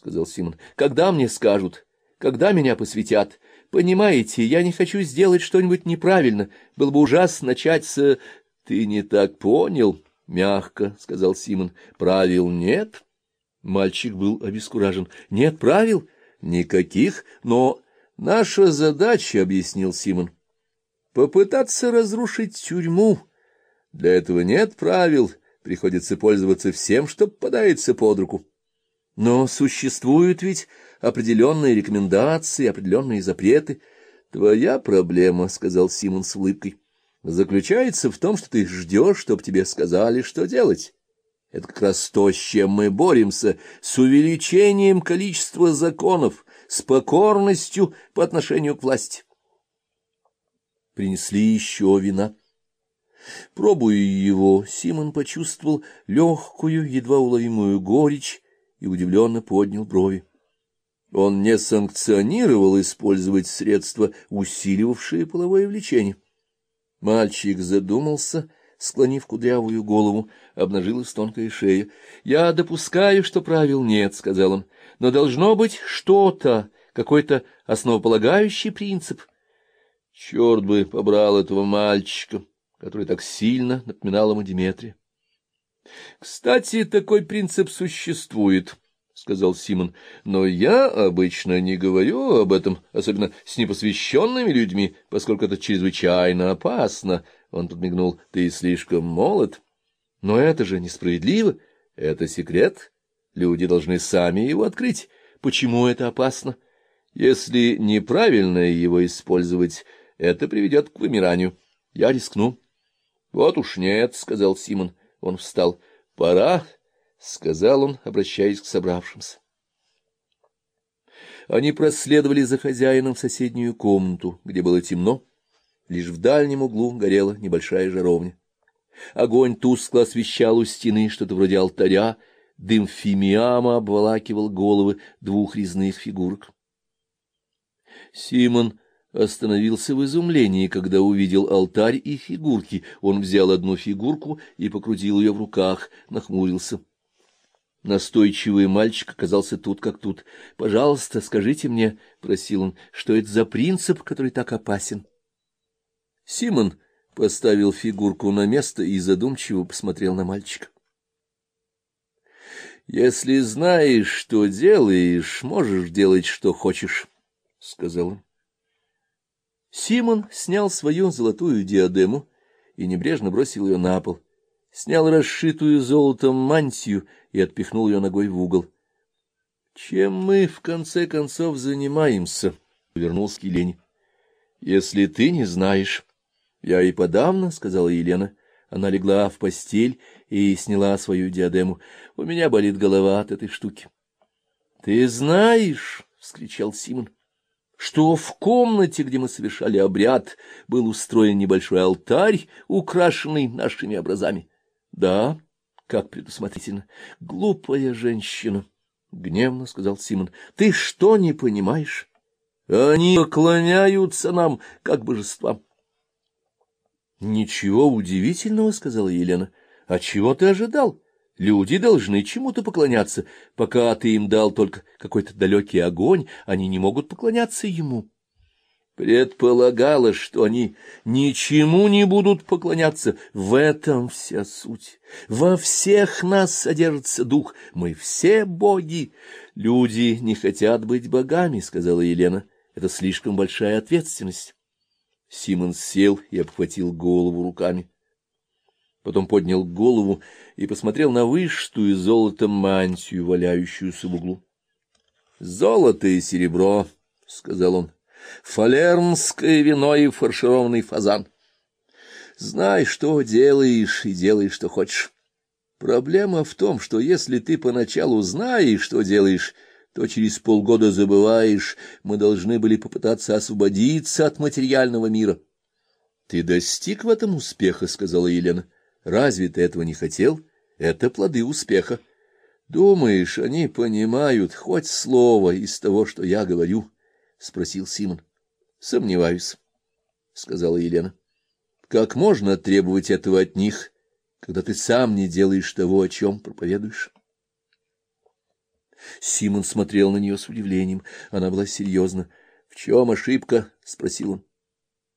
сказал Симон. — Когда мне скажут? Когда меня посвятят? Понимаете, я не хочу сделать что-нибудь неправильно. Было бы ужасно начать с... — Ты не так понял, — мягко сказал Симон. — Правил нет? Мальчик был обескуражен. — Нет правил? — Никаких, но... — Наша задача, — объяснил Симон, — попытаться разрушить тюрьму. Для этого нет правил, приходится пользоваться всем, что попадается под руку. Но существуют ведь определенные рекомендации, определенные запреты. Твоя проблема, — сказал Симон с улыбкой, — заключается в том, что ты ждешь, чтобы тебе сказали, что делать. Это как раз то, с чем мы боремся, с увеличением количества законов, с покорностью по отношению к власти. Принесли еще вина. Пробуя его, Симон почувствовал легкую, едва уловимую горечь и удивленно поднял брови. Он не санкционировал использовать средства, усиливавшие половое влечение. Мальчик задумался, склонив кудрявую голову, обнажилась тонкая шея. — Я допускаю, что правил нет, — сказал он, — но должно быть что-то, какой-то основополагающий принцип. Черт бы побрал этого мальчика, который так сильно напоминал ему Диметрия. — Кстати, такой принцип существует, — сказал Симон, — но я обычно не говорю об этом, особенно с непосвященными людьми, поскольку это чрезвычайно опасно. Он подмигнул. — Ты слишком молод. Но это же несправедливо. Это секрет. Люди должны сами его открыть. Почему это опасно? Если неправильно его использовать, это приведет к вымиранию. Я рискну. — Вот уж нет, — сказал Симон. Он встал. — Пора, — сказал он, обращаясь к собравшимся. Они проследовали за хозяином в соседнюю комнату, где было темно. Лишь в дальнем углу горела небольшая жаровня. Огонь тускло освещал у стены что-то вроде алтаря, дым фимиама обволакивал головы двух резных фигурок. Симон остановился в изумлении, когда увидел алтарь и фигурки. Он взял одну фигурку и покрутил ее в руках, нахмурился. Настойчивый мальчик оказался тут как тут. — Пожалуйста, скажите мне, — просил он, — что это за принцип, который так опасен? Симон поставил фигурку на место и задумчиво посмотрел на мальчика. — Если знаешь, что делаешь, можешь делать, что хочешь, — сказал он. Симон снял свою золотую диадему и небрежно бросил ее на пол, снял расшитую золотом мантию и отпихнул ее ногой в угол. — Чем мы, в конце концов, занимаемся? — вернулся к Елене. — Если ты не знаешь... — Я и подавно, — сказала Елена. Она легла в постель и сняла свою диадему. — У меня болит голова от этой штуки. — Ты знаешь, — вскричал Симон, — что в комнате, где мы совершали обряд, был устроен небольшой алтарь, украшенный нашими образами. — Да, как предусмотрительно. — Глупая женщина, — гневно сказал Симон. — Ты что не понимаешь? Они поклоняются нам, как божествам. — Ничего удивительного, — сказала Елена. — А чего ты ожидал? — Люди должны чему-то поклоняться. Пока ты им дал только какой-то далекий огонь, они не могут поклоняться ему. Предполагалось, что они ничему не будут поклоняться. В этом вся суть. Во всех нас содержится дух. Мы все боги. Люди не хотят быть богами, — сказала Елена. Это слишком большая ответственность. Симон сел и обхватил голову руками потом поднял голову и посмотрел на вышитую золотом мантию, валяющуюся в углу. — Золото и серебро, — сказал он, — фалернское вино и фаршированный фазан. Знай, что делаешь, и делай, что хочешь. Проблема в том, что если ты поначалу знаешь, что делаешь, то через полгода забываешь, мы должны были попытаться освободиться от материального мира. — Ты достиг в этом успеха, — сказала Елена. — Разве ты этого не хотел? Это плоды успеха. Думаешь, они понимают хоть слово из того, что я говорю? — спросил Симон. — Сомневаюсь, — сказала Елена. — Как можно требовать этого от них, когда ты сам не делаешь того, о чем проповедуешь? Симон смотрел на нее с удивлением. Она была серьезна. — В чем ошибка? — спросил он.